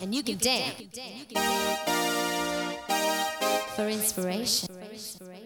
and you can, dance, dance. For inspiration. For inspiration.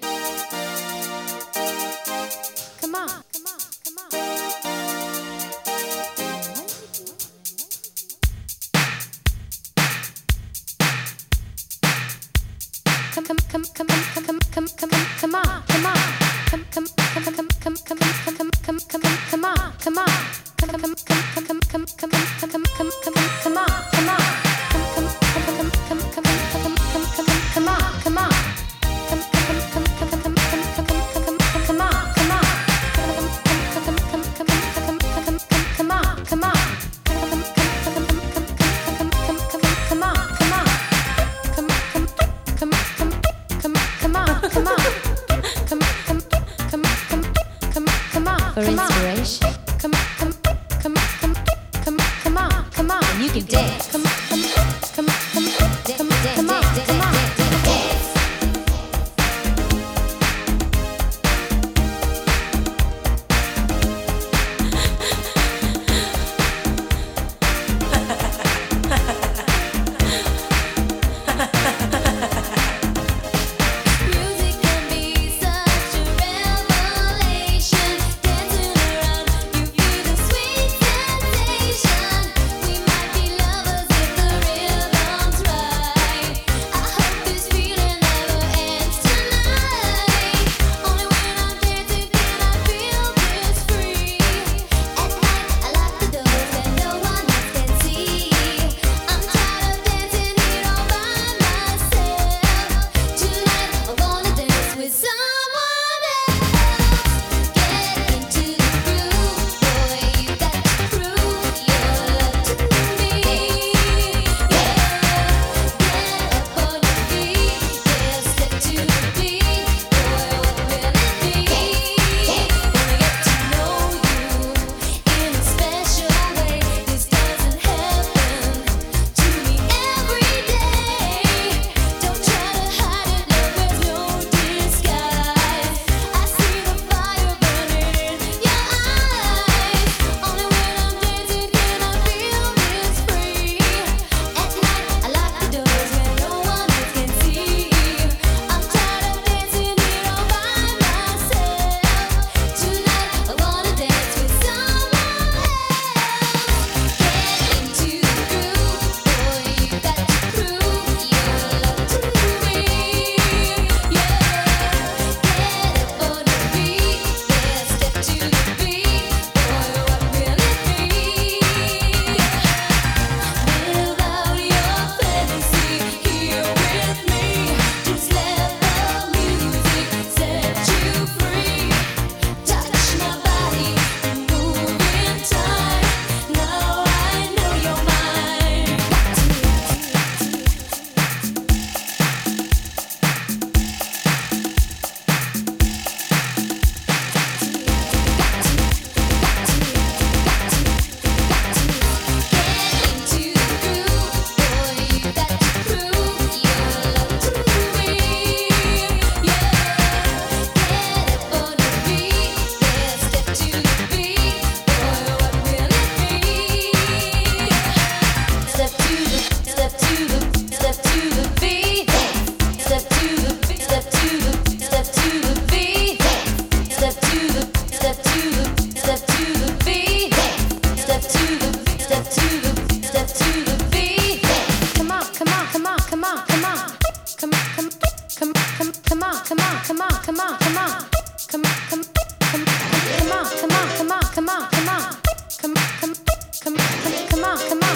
come on.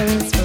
Excellence